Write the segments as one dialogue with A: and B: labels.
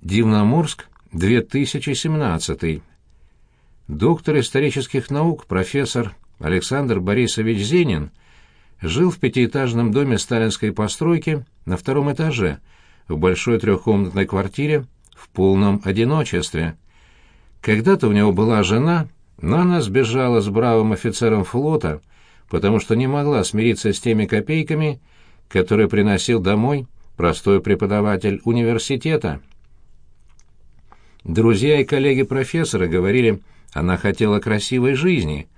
A: Дивноморск, 2017. Доктор исторических наук, профессор Александр Борисович Зенин жил в пятиэтажном доме сталинской постройки на втором этаже, в большой трехкомнатной квартире, в полном одиночестве. Когда-то у него была жена, но она сбежала с бравым офицером флота, потому что не могла смириться с теми копейками, которые приносил домой простой преподаватель университета. Друзья и коллеги профессора говорили, она хотела красивой жизни,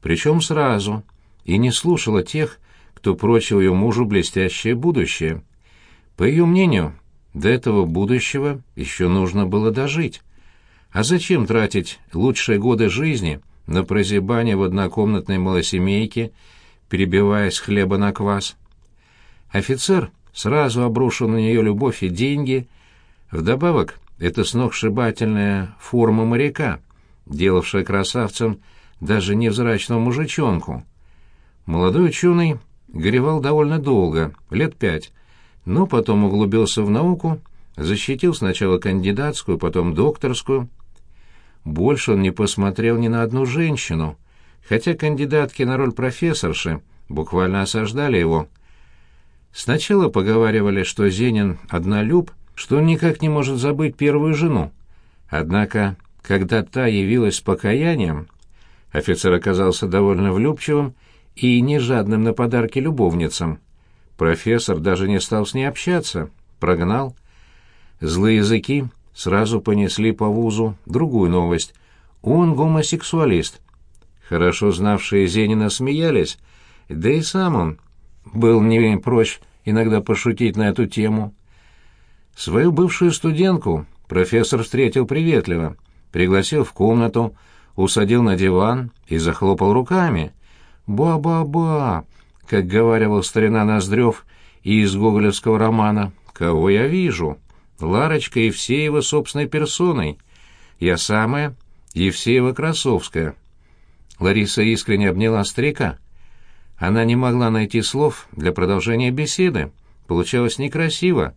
A: причем сразу, и не слушала тех, кто прочил ее мужу блестящее будущее. По ее мнению, до этого будущего еще нужно было дожить. А зачем тратить лучшие годы жизни на прозябание в однокомнатной малосемейке, перебиваясь хлеба на квас? Офицер сразу обрушил на нее любовь и деньги. Вдобавок, это сногсшибательная форма моряка, делавшая красавцем даже невзрачного мужичонку. Молодой ученый горевал довольно долго, лет пять, но потом углубился в науку, защитил сначала кандидатскую, потом докторскую. Больше он не посмотрел ни на одну женщину, хотя кандидатки на роль профессорши буквально осаждали его. Сначала поговаривали, что Зенин однолюб, что он никак не может забыть первую жену. Однако, когда та явилась с покаянием, офицер оказался довольно влюбчивым и не жадным на подарки любовницам. Профессор даже не стал с ней общаться, прогнал. Злые языки сразу понесли по вузу другую новость. Он гомосексуалист. Хорошо знавшие Зенина смеялись, да и сам он был не прочь иногда пошутить на эту тему. Свою бывшую студентку профессор встретил приветливо, пригласил в комнату, усадил на диван и захлопал руками. «Ба-ба-ба!» как говаривал старина Ноздрев из гоголевского романа, «Кого я вижу? Ларочка Евсеева собственной персоной. Я самая Евсеева Красовская». Лариса искренне обняла старика. Она не могла найти слов для продолжения беседы. Получалось некрасиво.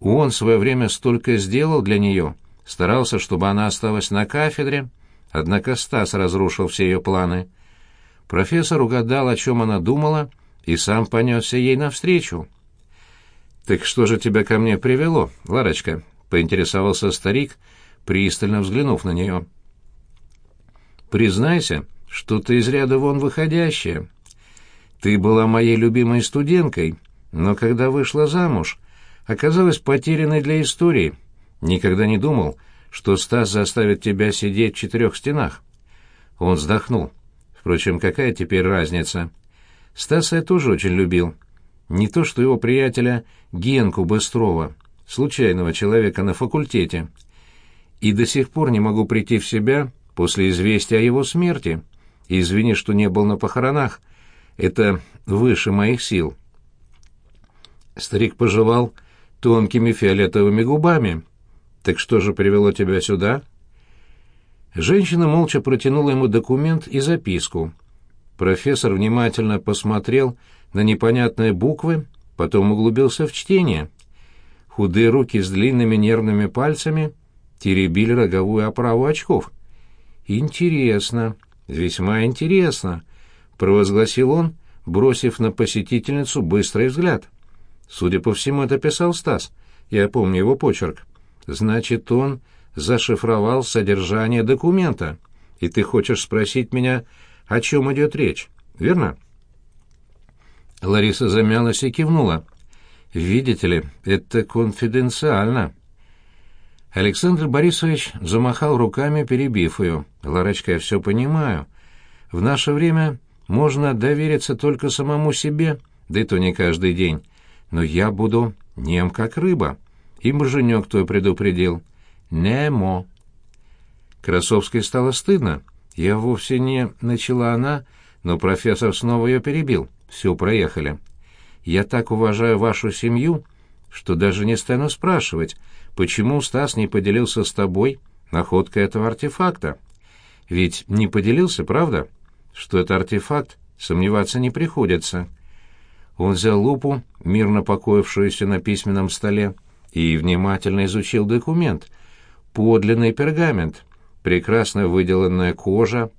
A: Он в свое время столько сделал для нее, старался, чтобы она осталась на кафедре, однако Стас разрушил все ее планы. Профессор угадал, о чем она думала, и сам понесся ей навстречу. «Так что же тебя ко мне привело, Ларочка?» — поинтересовался старик, пристально взглянув на нее. «Признайся, что ты из ряда вон выходящая. Ты была моей любимой студенткой, но когда вышла замуж, оказалась потерянной для истории. Никогда не думал, что Стас заставит тебя сидеть в четырех стенах». Он вздохнул. Впрочем, какая теперь разница? Стаса я тоже очень любил. Не то что его приятеля Генку Быстрова, случайного человека на факультете. И до сих пор не могу прийти в себя после известия о его смерти. Извини, что не был на похоронах. Это выше моих сил. Старик пожевал тонкими фиолетовыми губами. «Так что же привело тебя сюда?» Женщина молча протянула ему документ и записку. Профессор внимательно посмотрел на непонятные буквы, потом углубился в чтение. Худые руки с длинными нервными пальцами теребили роговую оправу очков. «Интересно, весьма интересно», — провозгласил он, бросив на посетительницу быстрый взгляд. Судя по всему, это писал Стас. Я помню его почерк. «Значит, он зашифровал содержание документа, и ты хочешь спросить меня, о чем идет речь, верно?» Лариса замялась и кивнула. «Видите ли, это конфиденциально». Александр Борисович замахал руками, перебив ее. «Ларочка, я все понимаю. В наше время можно довериться только самому себе, да и то не каждый день. Но я буду нем как рыба. И муженек твой предупредил. Немо. Красовской стало стыдно. Я вовсе не начала она, но профессор снова ее перебил. Все, проехали. Я так уважаю вашу семью, что даже не стану спрашивать, почему Стас не поделился с тобой находкой этого артефакта. Ведь не поделился, правда? Что это артефакт, сомневаться не приходится. Он взял лупу, мирно покоившуюся на письменном столе, и внимательно изучил документ. Подлинный пергамент, прекрасно выделанная кожа.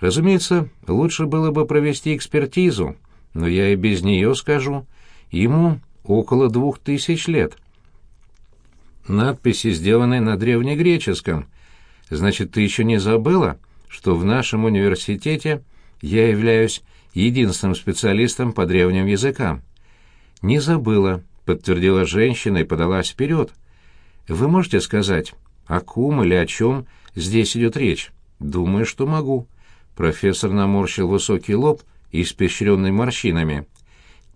A: Разумеется, лучше было бы провести экспертизу, но я и без нее скажу. Ему около двух тысяч лет. Надписи сделаны на древнегреческом. Значит, ты еще не забыла, что в нашем университете я являюсь единственным специалистом по древним языкам? Не забыла, подтвердила женщина и подалась вперед. Вы можете сказать, о ком или о чем здесь идет речь? Думаю, что могу. Профессор наморщил высокий лоб, испещренный морщинами.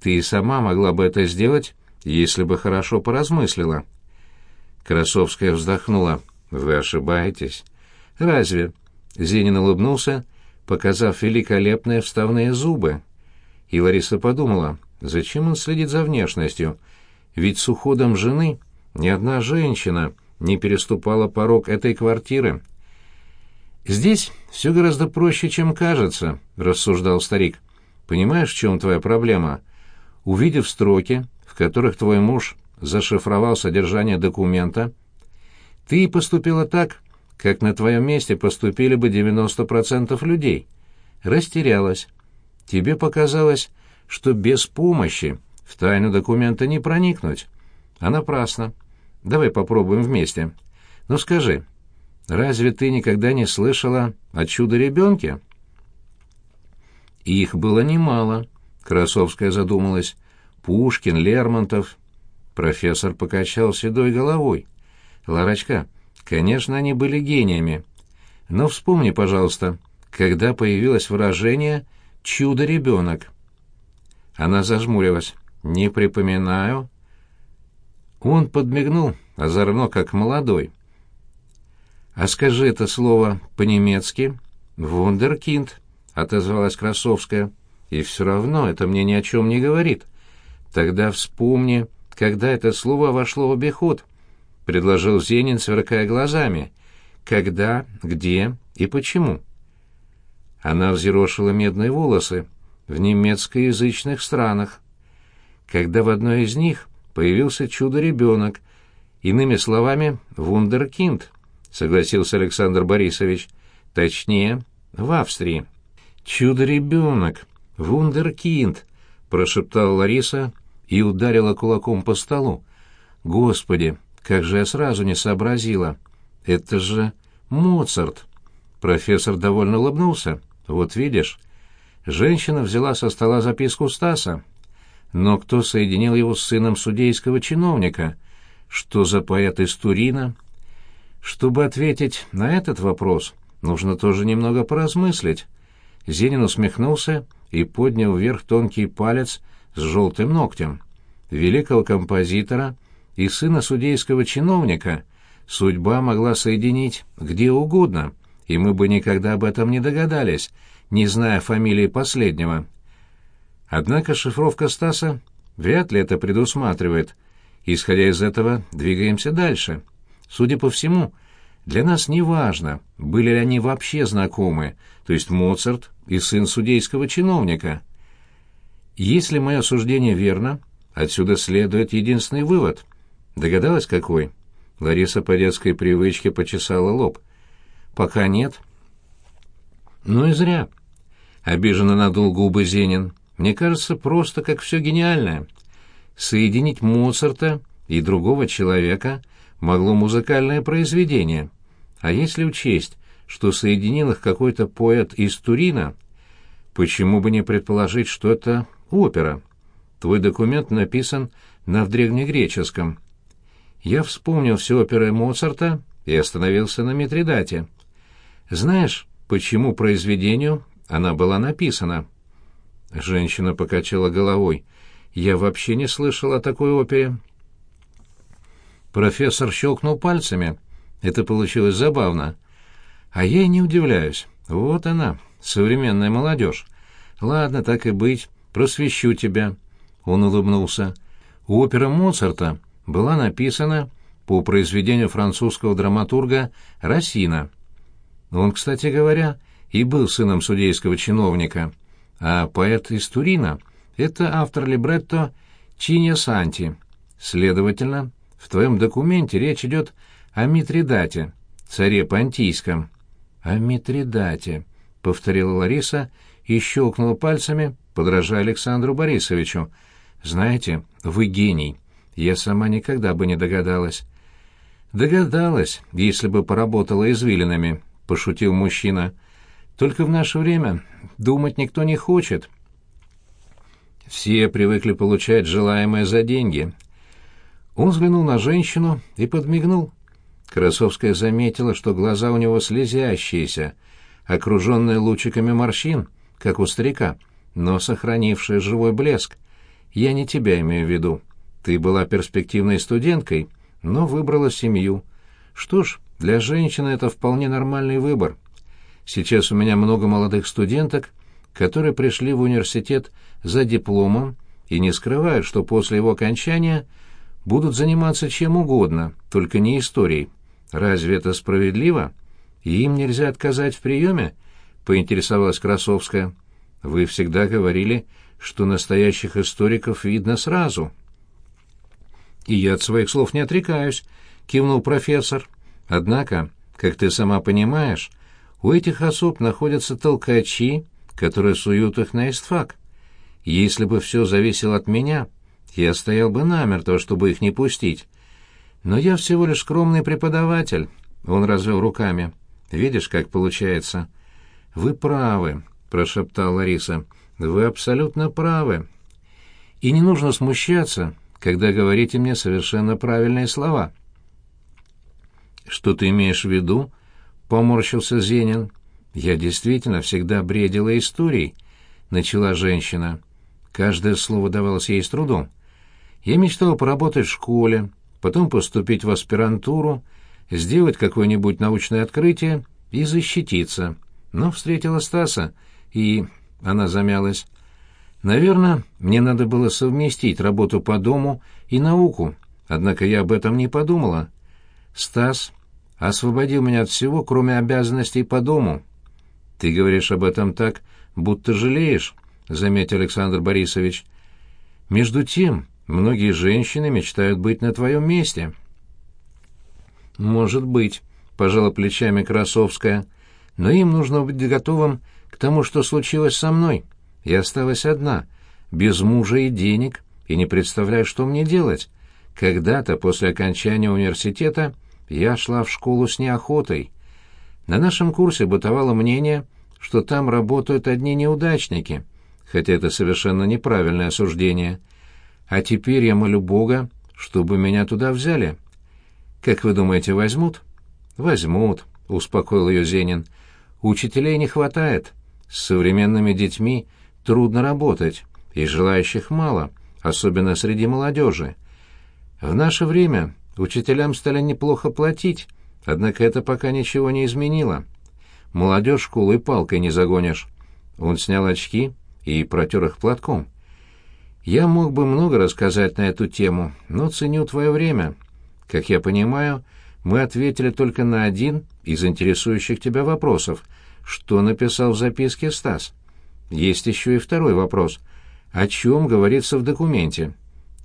A: Ты и сама могла бы это сделать, если бы хорошо поразмыслила. Красовская вздохнула. Вы ошибаетесь. Разве? Зенин улыбнулся, показав великолепные вставные зубы. И Лариса подумала, зачем он следит за внешностью? Ведь с уходом жены ни одна женщина не переступала порог этой квартиры. «Здесь все гораздо проще, чем кажется», — рассуждал старик. «Понимаешь, в чем твоя проблема? Увидев строки, в которых твой муж зашифровал содержание документа, ты поступила так, как на твоем месте поступили бы 90% людей. Растерялась. Тебе показалось, что без помощи в тайну документа не проникнуть. А напрасно. Давай попробуем вместе. Ну скажи, разве ты никогда не слышала о чудо-ребенке? Их было немало, Красовская задумалась. Пушкин, Лермонтов. Профессор покачал седой головой. Ларочка, конечно, они были гениями. Но вспомни, пожалуйста, когда появилось выражение «чудо-ребенок». Она зажмурилась. «Не припоминаю». Он подмигнул, озорно, как молодой. «А скажи это слово по-немецки?» «Вундеркинд», — отозвалась Красовская. «И все равно это мне ни о чем не говорит. Тогда вспомни, когда это слово вошло в обиход», — предложил Зенин, сверкая глазами. «Когда, где и почему?» Она взъерошила медные волосы в немецкоязычных странах. Когда в одной из них появился чудо-ребенок, иными словами, вундеркинд, согласился Александр Борисович, точнее, в Австрии. «Чудо-ребенок! Вундеркинд!» — прошептала Лариса и ударила кулаком по столу. «Господи, как же я сразу не сообразила! Это же Моцарт!» Профессор довольно улыбнулся. «Вот видишь?» Женщина взяла со стола записку Стаса. Но кто соединил его с сыном судейского чиновника? Что за поэт из Турина? Чтобы ответить на этот вопрос, нужно тоже немного поразмыслить. Зенин усмехнулся и поднял вверх тонкий палец с желтым ногтем. Великого композитора и сына судейского чиновника судьба могла соединить где угодно, и мы бы никогда об этом не догадались, не зная фамилии последнего. Однако шифровка Стаса вряд ли это предусматривает. Исходя из этого, двигаемся дальше. Судя по всему, для нас не важно, были ли они вообще знакомы, то есть Моцарт и сын судейского чиновника. Если мое суждение верно, отсюда следует единственный вывод. Догадалась, какой? Лариса по детской привычке почесала лоб. Пока нет. Ну и зря. Обиженно надул губы Зенин. Мне кажется, просто как все гениальное. Соединить Моцарта и другого человека могло музыкальное произведение. А если учесть, что соединил их какой-то поэт из Турина, почему бы не предположить, что это опера? Твой документ написан на древнегреческом. Я вспомнил все оперы Моцарта и остановился на Митридате. Знаешь, почему произведению она была написана?» Женщина покачала головой. «Я вообще не слышал о такой опере». Профессор щелкнул пальцами. Это получилось забавно. А я и не удивляюсь. Вот она, современная молодежь. Ладно, так и быть, просвещу тебя. Он улыбнулся. Опера Моцарта была написана по произведению французского драматурга Рассина. Он, кстати говоря, и был сыном судейского чиновника, а поэт из Турина — это автор либретто Чинья Санти. Следовательно, В твоем документе речь идет о Митридате, царе Понтийском». «О Митридате», — повторила Лариса и щелкнула пальцами, подражая Александру Борисовичу. «Знаете, вы гений. Я сама никогда бы не догадалась». «Догадалась, если бы поработала извилинами», — пошутил мужчина. «Только в наше время думать никто не хочет». Все привыкли получать желаемое за деньги. Он взглянул на женщину и подмигнул. Красовская заметила, что глаза у него слезящиеся, окруженные лучиками морщин, как у старика, но сохранившие живой блеск. «Я не тебя имею в виду. Ты была перспективной студенткой, но выбрала семью. Что ж, для женщины это вполне нормальный выбор. Сейчас у меня много молодых студенток, которые пришли в университет за дипломом и не скрывают, что после его окончания будут заниматься чем угодно, только не историей. Разве это справедливо? Им нельзя отказать в приеме? Поинтересовалась Красовская. Вы всегда говорили, что настоящих историков видно сразу. И я от своих слов не отрекаюсь, кивнул профессор. Однако, как ты сама понимаешь, у этих особ находятся толкачи, которые суют их на истфак. Если бы все зависело от меня, я стоял бы намертво, чтобы их не пустить. Но я всего лишь скромный преподаватель. Он развел руками. Видишь, как получается. Вы правы, прошептала Лариса. Вы абсолютно правы. И не нужно смущаться, когда говорите мне совершенно правильные слова. Что ты имеешь в виду? поморщился Зенин. Я действительно всегда бредила историей, начала женщина. Каждое слово давалось ей с трудом. Я мечтала поработать в школе, потом поступить в аспирантуру, сделать какое-нибудь научное открытие и защититься. Но встретила Стаса, и... Она замялась. Наверное, мне надо было совместить работу по дому и науку, однако я об этом не подумала. Стас освободил меня от всего, кроме обязанностей по дому. Ты говоришь об этом так, будто жалеешь, — заметил Александр Борисович. Между тем, многие женщины мечтают быть на твоем месте. Может быть, — пожала плечами Красовская, — но им нужно быть готовым к тому, что случилось со мной. Я осталась одна, без мужа и денег, и не представляю, что мне делать. Когда-то, после окончания университета, я шла в школу с неохотой. На нашем курсе бытовало мнение, что там работают одни неудачники, хотя это совершенно неправильное осуждение. А теперь я молю Бога, чтобы меня туда взяли. Как вы думаете, возьмут? Возьмут, успокоил ее Зенин. Учителей не хватает. С современными детьми трудно работать, и желающих мало, особенно среди молодежи. В наше время учителям стали неплохо платить, однако это пока ничего не изменило. Молодежь школы палкой не загонишь. Он снял очки и протер их платком. Я мог бы много рассказать на эту тему, но ценю твое время. Как я понимаю, мы ответили только на один из интересующих тебя вопросов. Что написал в записке Стас? Есть еще и второй вопрос. О чем говорится в документе?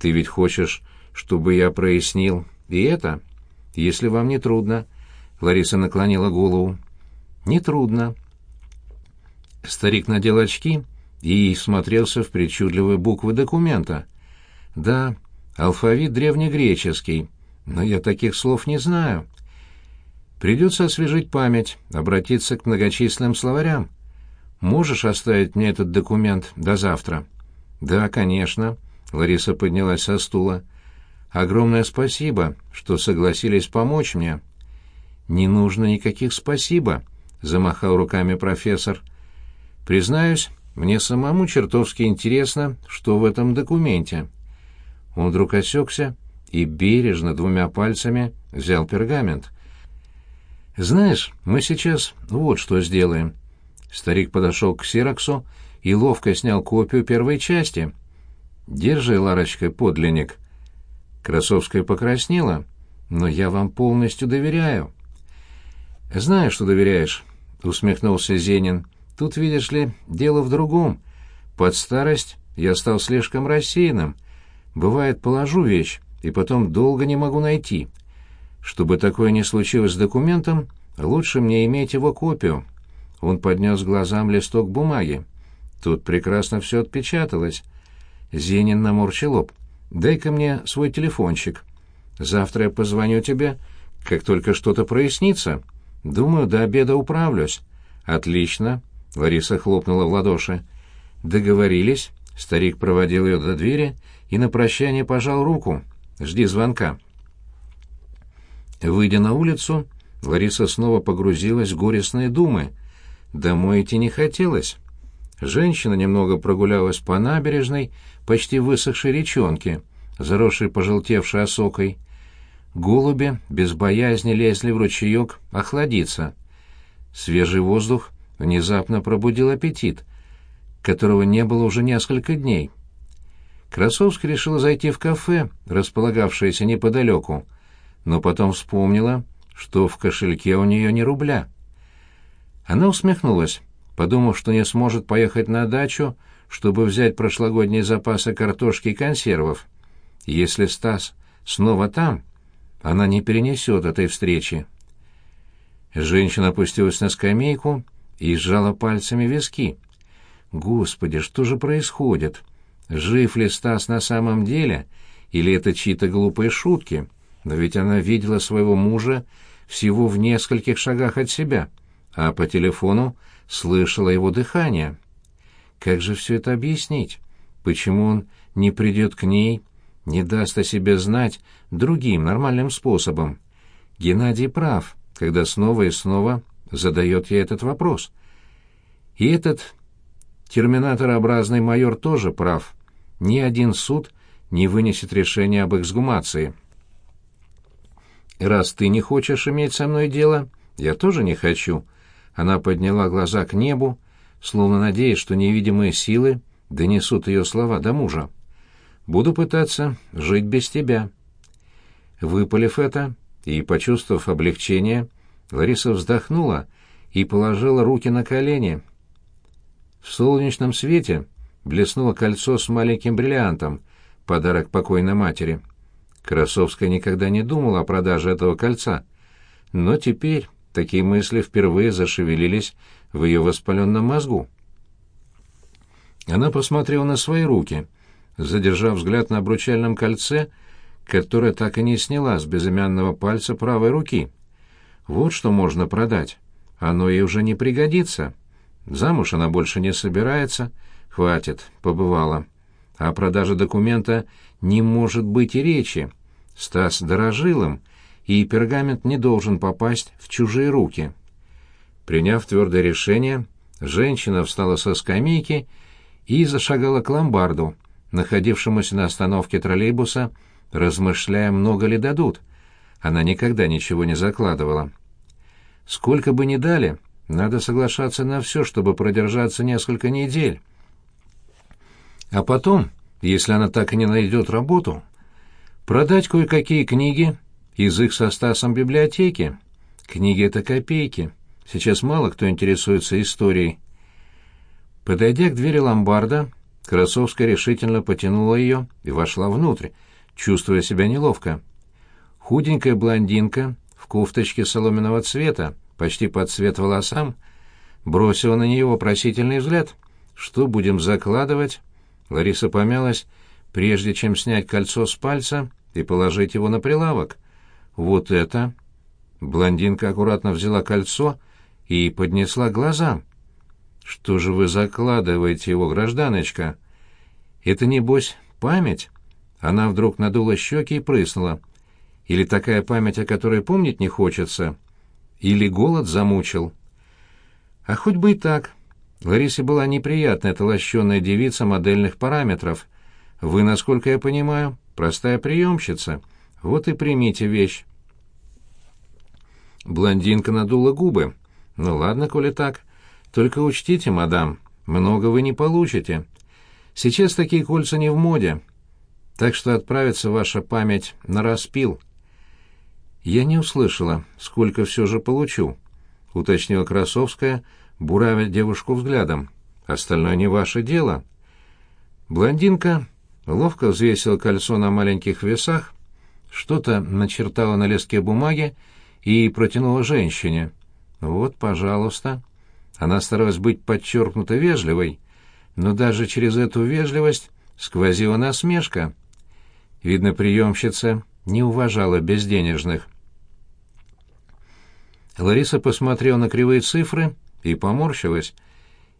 A: Ты ведь хочешь, чтобы я прояснил и это? Если вам не трудно. Лариса наклонила голову. Не трудно. Старик надел очки и смотрелся в причудливые буквы документа. Да, алфавит древнегреческий, но я таких слов не знаю. Придется освежить память, обратиться к многочисленным словарям. Можешь оставить мне этот документ до завтра? Да, конечно. Лариса поднялась со стула. Огромное спасибо, что согласились помочь мне. Не нужно никаких спасибо, замахал руками профессор. Признаюсь, мне самому чертовски интересно, что в этом документе. Он вдруг осекся и бережно двумя пальцами взял пергамент. «Знаешь, мы сейчас вот что сделаем». Старик подошел к Сираксу и ловко снял копию первой части. «Держи, Ларочка, подлинник». Красовская покраснела, но я вам полностью доверяю. «Знаю, что доверяешь», — усмехнулся Зенин. «Тут, видишь ли, дело в другом. Под старость я стал слишком рассеянным. Бывает, положу вещь и потом долго не могу найти. Чтобы такое не случилось с документом, лучше мне иметь его копию». Он поднес глазам листок бумаги. Тут прекрасно все отпечаталось. Зенин наморщил лоб. «Дай-ка мне свой телефончик. Завтра я позвоню тебе, как только что-то прояснится. Думаю, до обеда управлюсь». «Отлично», — Лариса хлопнула в ладоши. «Договорились». Старик проводил ее до двери и на прощание пожал руку. «Жди звонка». Выйдя на улицу, Лариса снова погрузилась в горестные думы. Домой идти не хотелось. Женщина немного прогулялась по набережной, почти высохшей речонке, заросшей пожелтевшей осокой. Голуби без боязни лезли в ручеек охладиться. Свежий воздух внезапно пробудил аппетит, которого не было уже несколько дней. Красовский решила зайти в кафе, располагавшееся неподалеку, но потом вспомнила, что в кошельке у нее не рубля. Она усмехнулась подумав, что не сможет поехать на дачу, чтобы взять прошлогодние запасы картошки и консервов. Если Стас снова там, она не перенесет этой встречи. Женщина опустилась на скамейку и сжала пальцами виски. Господи, что же происходит? Жив ли Стас на самом деле, или это чьи-то глупые шутки? Но ведь она видела своего мужа всего в нескольких шагах от себя, а по телефону слышала его дыхание. Как же все это объяснить? Почему он не придет к ней, не даст о себе знать другим нормальным способом? Геннадий прав, когда снова и снова задает ей этот вопрос. И этот терминаторообразный майор тоже прав. Ни один суд не вынесет решения об эксгумации. «Раз ты не хочешь иметь со мной дело, я тоже не хочу», она подняла глаза к небу, словно надеясь, что невидимые силы донесут ее слова до мужа. «Буду пытаться жить без тебя». Выпалив это и почувствовав облегчение, Лариса вздохнула и положила руки на колени. В солнечном свете блеснуло кольцо с маленьким бриллиантом, подарок покойной матери. Красовская никогда не думала о продаже этого кольца, но теперь Такие мысли впервые зашевелились в ее воспаленном мозгу. Она посмотрела на свои руки, задержав взгляд на обручальном кольце, которое так и не сняла с безымянного пальца правой руки. Вот что можно продать. Оно ей уже не пригодится. Замуж она больше не собирается. Хватит, побывала. О продаже документа не может быть и речи. Стас дорожил им, и пергамент не должен попасть в чужие руки. Приняв твердое решение, женщина встала со скамейки и зашагала к ломбарду, находившемуся на остановке троллейбуса, размышляя, много ли дадут. Она никогда ничего не закладывала. Сколько бы ни дали, надо соглашаться на все, чтобы продержаться несколько недель. А потом, если она так и не найдет работу, продать кое-какие книги их со Стасом библиотеки. Книги — это копейки. Сейчас мало кто интересуется историей. Подойдя к двери ломбарда, Красовская решительно потянула ее и вошла внутрь, чувствуя себя неловко. Худенькая блондинка в кофточке соломенного цвета, почти под цвет волосам, бросила на нее вопросительный взгляд. «Что будем закладывать?» Лариса помялась, прежде чем снять кольцо с пальца и положить его на прилавок. «Вот это...» Блондинка аккуратно взяла кольцо и поднесла глазам. «Что же вы закладываете его, гражданочка?» «Это, небось, память?» Она вдруг надула щеки и прыснула. «Или такая память, о которой помнить не хочется?» «Или голод замучил?» «А хоть бы и так. Ларисе была неприятная эта лощеная девица модельных параметров. Вы, насколько я понимаю, простая приемщица. Вот и примите вещь». Блондинка надула губы. «Ну ладно, коли так. Только учтите, мадам, много вы не получите. Сейчас такие кольца не в моде. Так что отправится ваша память на распил». «Я не услышала, сколько все же получу», — уточнила Красовская, буравя девушку взглядом. «Остальное не ваше дело». Блондинка ловко взвесила кольцо на маленьких весах что-то начертала на листке бумаги и протянула женщине. «Вот, пожалуйста». Она старалась быть подчеркнуто вежливой, но даже через эту вежливость сквозила насмешка. Видно, приемщица не уважала безденежных. Лариса посмотрела на кривые цифры и поморщилась.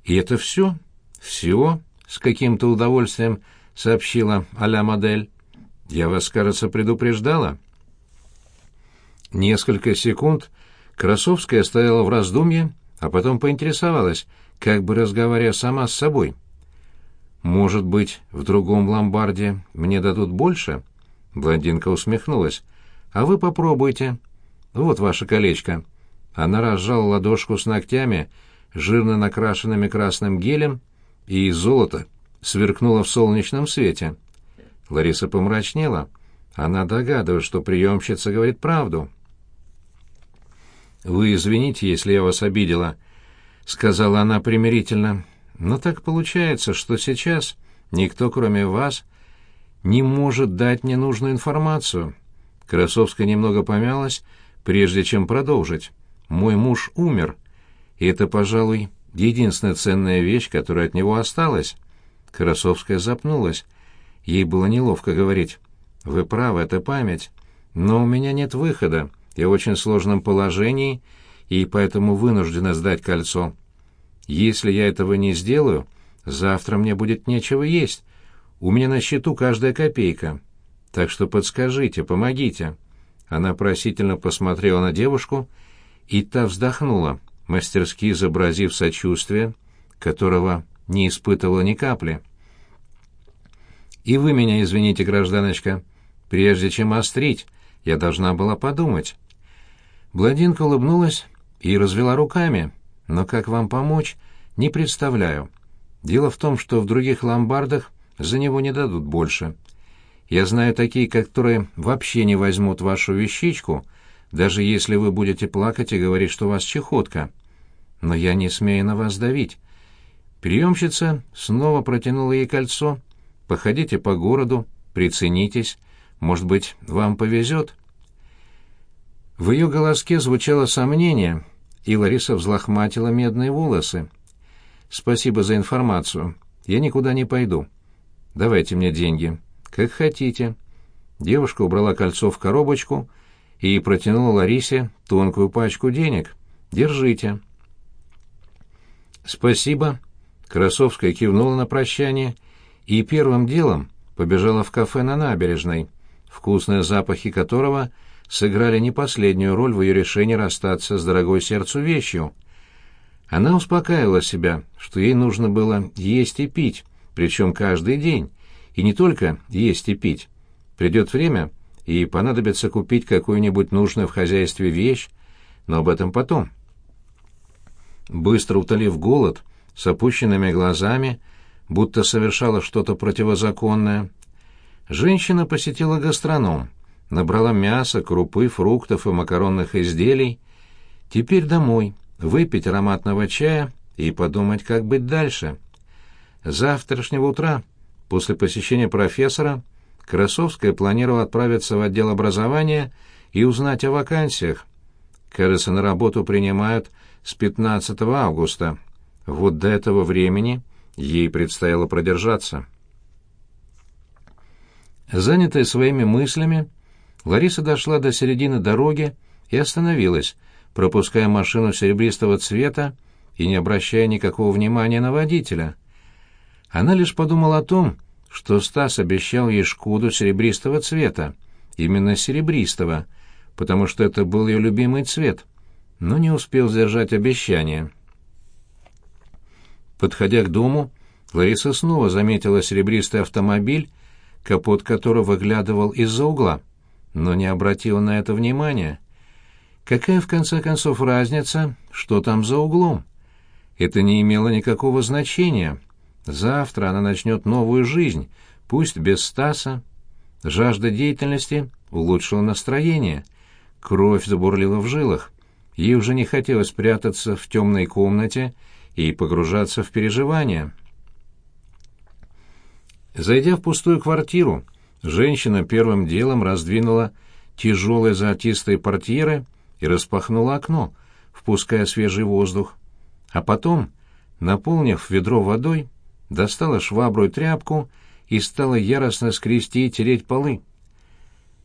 A: «И это все? Все?» — с каким-то удовольствием сообщила а модель. «Я вас, кажется, предупреждала». Несколько секунд Красовская стояла в раздумье, а потом поинтересовалась, как бы разговаривая сама с собой. «Может быть, в другом ломбарде мне дадут больше?» Блондинка усмехнулась. «А вы попробуйте. Вот ваше колечко». Она разжала ладошку с ногтями, жирно накрашенными красным гелем, и золото сверкнуло в солнечном свете. Лариса помрачнела. Она догадывалась, что приемщица говорит правду. «Вы извините, если я вас обидела», — сказала она примирительно. «Но так получается, что сейчас никто, кроме вас, не может дать мне нужную информацию». Красовская немного помялась, прежде чем продолжить. «Мой муж умер, и это, пожалуй, единственная ценная вещь, которая от него осталась». Красовская запнулась. Ей было неловко говорить. «Вы правы, это память. Но у меня нет выхода. Я в очень сложном положении, и поэтому вынуждена сдать кольцо. Если я этого не сделаю, завтра мне будет нечего есть. У меня на счету каждая копейка. Так что подскажите, помогите». Она просительно посмотрела на девушку, и та вздохнула, мастерски изобразив сочувствие, которого не испытывала ни капли. «И вы меня извините, гражданочка. Прежде чем острить, я должна была подумать». Блондинка улыбнулась и развела руками. «Но как вам помочь, не представляю. Дело в том, что в других ломбардах за него не дадут больше. Я знаю такие, которые вообще не возьмут вашу вещичку, даже если вы будете плакать и говорить, что у вас чехотка. Но я не смею на вас давить. Приемщица снова протянула ей кольцо. «Походите по городу, приценитесь. Может быть, вам повезет». В ее голоске звучало сомнение, и Лариса взлохматила медные волосы. «Спасибо за информацию. Я никуда не пойду. Давайте мне деньги. Как хотите». Девушка убрала кольцо в коробочку и протянула Ларисе тонкую пачку денег. «Держите». «Спасибо», Красовская кивнула на прощание и первым делом побежала в кафе на набережной, вкусные запахи которого сыграли не последнюю роль в ее решении расстаться с дорогой сердцу вещью. Она успокаивала себя, что ей нужно было есть и пить, причем каждый день, и не только есть и пить. Придет время, и понадобится купить какую-нибудь нужную в хозяйстве вещь, но об этом потом. Быстро утолив голод, с опущенными глазами, будто совершала что-то противозаконное. Женщина посетила гастроном, набрала мяса, крупы, фруктов и макаронных изделий. Теперь домой, выпить ароматного чая и подумать, как быть дальше. Завтрашнего утра, после посещения профессора, Красовская планировала отправиться в отдел образования и узнать о вакансиях. Кажется, на работу принимают с 15 августа. Вот до этого времени ей предстояло продержаться. Занятая своими мыслями, Лариса дошла до середины дороги и остановилась, пропуская машину серебристого цвета и не обращая никакого внимания на водителя. Она лишь подумала о том, что Стас обещал ей шкуду серебристого цвета, именно серебристого, потому что это был ее любимый цвет, но не успел сдержать обещание. Подходя к дому, Лариса снова заметила серебристый автомобиль, капот которого выглядывал из-за угла, но не обратила на это внимания. Какая, в конце концов, разница, что там за углом? Это не имело никакого значения. Завтра она начнет новую жизнь, пусть без Стаса. Жажда деятельности улучшила настроение. Кровь забурлила в жилах. Ей уже не хотелось прятаться в темной комнате и погружаться в переживания. Зайдя в пустую квартиру, женщина первым делом раздвинула тяжелые золотистые портьеры и распахнула окно, впуская свежий воздух. А потом, наполнив ведро водой, достала швабру и тряпку и стала яростно скрести и тереть полы.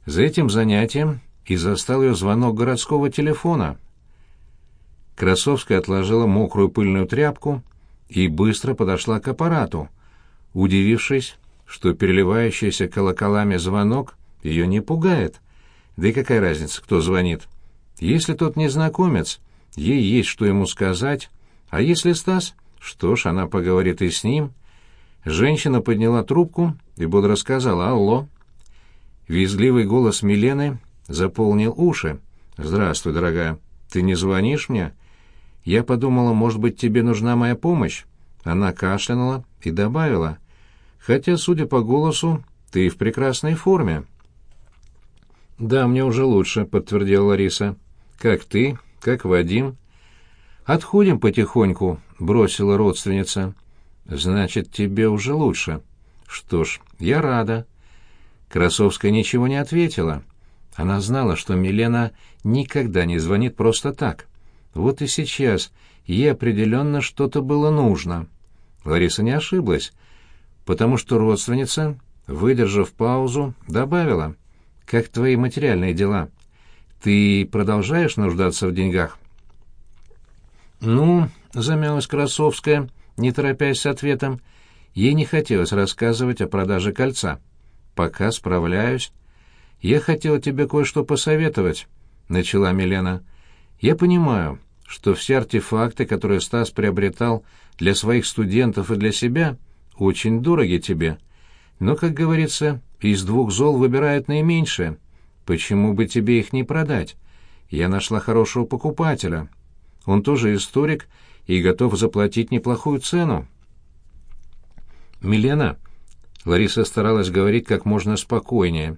A: За этим занятием и застал ее звонок городского телефона. Красовская отложила мокрую пыльную тряпку и быстро подошла к аппарату, удивившись, что переливающийся колоколами звонок ее не пугает. Да и какая разница, кто звонит? Если тот незнакомец, ей есть что ему сказать, а если Стас, что ж, она поговорит и с ним. Женщина подняла трубку и бодро сказала «Алло». Визгливый голос Милены заполнил уши. «Здравствуй, дорогая. Ты не звонишь мне?» Я подумала, может быть, тебе нужна моя помощь. Она кашлянула и добавила. «Хотя, судя по голосу, ты в прекрасной форме». «Да, мне уже лучше», — подтвердила Лариса. «Как ты? Как Вадим?» «Отходим потихоньку», — бросила родственница. «Значит, тебе уже лучше». «Что ж, я рада». Красовская ничего не ответила. Она знала, что Милена никогда не звонит просто так. Вот и сейчас ей определенно что-то было нужно. Лариса не ошиблась, потому что родственница, выдержав паузу, добавила, «Как твои материальные дела? Ты продолжаешь нуждаться в деньгах?» «Ну», — замялась Красовская, не торопясь с ответом, ей не хотелось рассказывать о продаже кольца. «Пока справляюсь». «Я хотела тебе кое-что посоветовать», — начала Милена. «Я понимаю, что все артефакты, которые Стас приобретал для своих студентов и для себя, очень дороги тебе. Но, как говорится, из двух зол выбирают наименьшее. Почему бы тебе их не продать? Я нашла хорошего покупателя. Он тоже историк и готов заплатить неплохую цену. Милена, Лариса старалась говорить как можно спокойнее.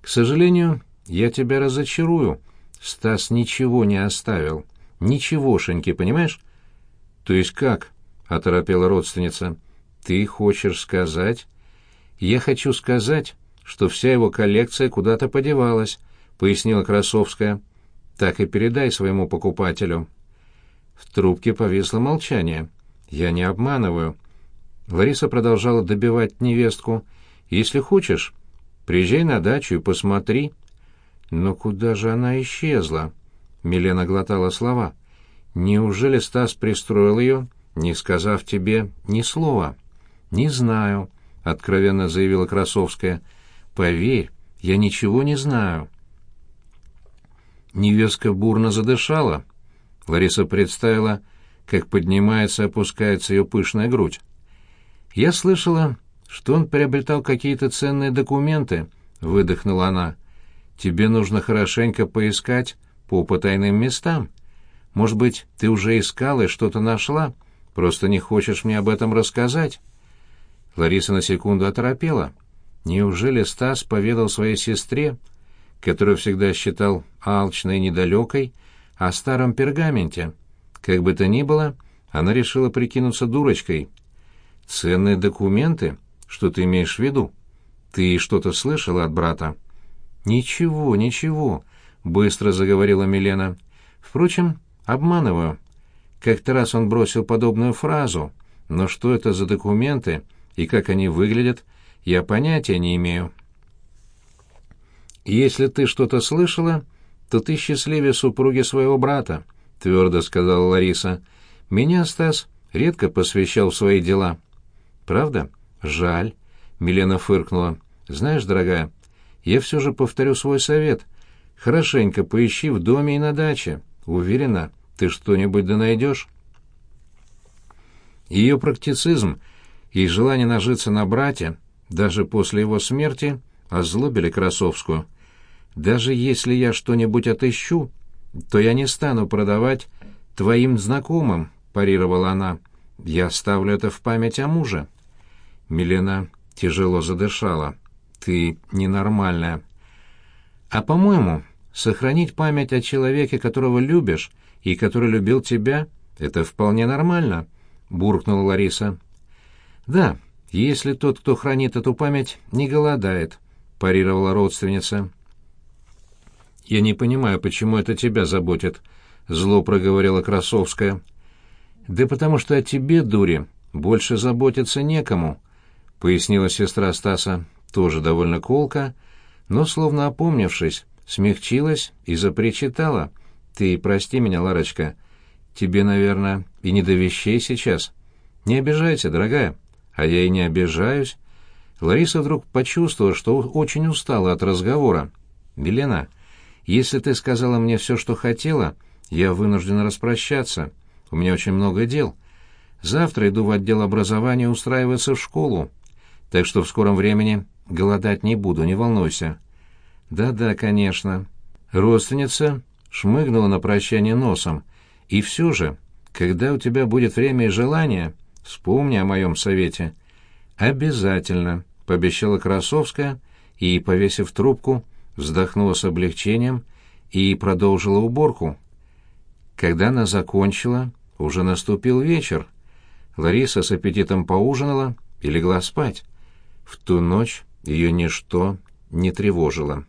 A: К сожалению, я тебя разочарую. Стас ничего не оставил. Ничегошеньки, понимаешь? То есть как? оторопела родственница. Ты хочешь сказать? Я хочу сказать, что вся его коллекция куда-то подевалась, пояснила Красовская. Так и передай своему покупателю. В трубке повисло молчание. Я не обманываю. Лариса продолжала добивать невестку. Если хочешь, приезжай на дачу и посмотри. Но куда же она исчезла? Милена глотала слова. «Неужели Стас пристроил ее, не сказав тебе ни слова?» «Не знаю», — откровенно заявила Красовская. «Поверь, я ничего не знаю». Невестка бурно задышала. Лариса представила, как поднимается и опускается ее пышная грудь. «Я слышала, что он приобретал какие-то ценные документы», — выдохнула она. «Тебе нужно хорошенько поискать по потайным местам. Может быть, ты уже искала и что-то нашла, просто не хочешь мне об этом рассказать?» Лариса на секунду оторопела. Неужели Стас поведал своей сестре, которую всегда считал алчной и недалекой, о старом пергаменте? Как бы то ни было, она решила прикинуться дурочкой. «Ценные документы? Что ты имеешь в виду? Ты что-то слышала от брата?» «Ничего, ничего», быстро заговорила Милена. Впрочем, обманываю. Как-то раз он бросил подобную фразу, но что это за документы и как они выглядят, я понятия не имею. Если ты что-то слышала, то ты счастливее супруги своего брата, твердо сказала Лариса. Меня Стас редко посвящал в свои дела. Правда? Жаль, Милена фыркнула. Знаешь, дорогая, я все же повторю свой совет — Хорошенько поищи в доме и на даче. Уверена, ты что-нибудь да найдешь. Ее практицизм и желание нажиться на брате, даже после его смерти, озлобили Красовскую. Даже если я что-нибудь отыщу, то я не стану продавать твоим знакомым, парировала она. Я оставлю это в память о муже. Милена тяжело задышала. Ты ненормальная. А по-моему, сохранить память о человеке, которого любишь и который любил тебя, это вполне нормально, буркнула Лариса. Да, если тот, кто хранит эту память, не голодает, — парировала родственница. «Я не понимаю, почему это тебя заботит», — зло проговорила Красовская. «Да потому что о тебе, дури, больше заботиться некому», — пояснила сестра Стаса, тоже довольно колко, но, словно опомнившись, смягчилась и запричитала. «Ты прости меня, Ларочка. Тебе, наверное, и не до вещей сейчас. Не обижайся, дорогая». «А я и не обижаюсь». Лариса вдруг почувствовала, что очень устала от разговора. «Белена, если ты сказала мне все, что хотела, я вынуждена распрощаться. У меня очень много дел. Завтра иду в отдел образования устраиваться в школу. Так что в скором времени голодать не буду, не волнуйся». «Да-да, конечно». Родственница шмыгнула на прощание носом. «И все же, когда у тебя будет время и желание, вспомни о моем совете». «Обязательно», — пообещала Красовская и, повесив трубку, вздохнула с облегчением и продолжила уборку. Когда она закончила, уже наступил вечер. Лариса с аппетитом поужинала и легла спать. В ту ночь ее ничто не тревожило.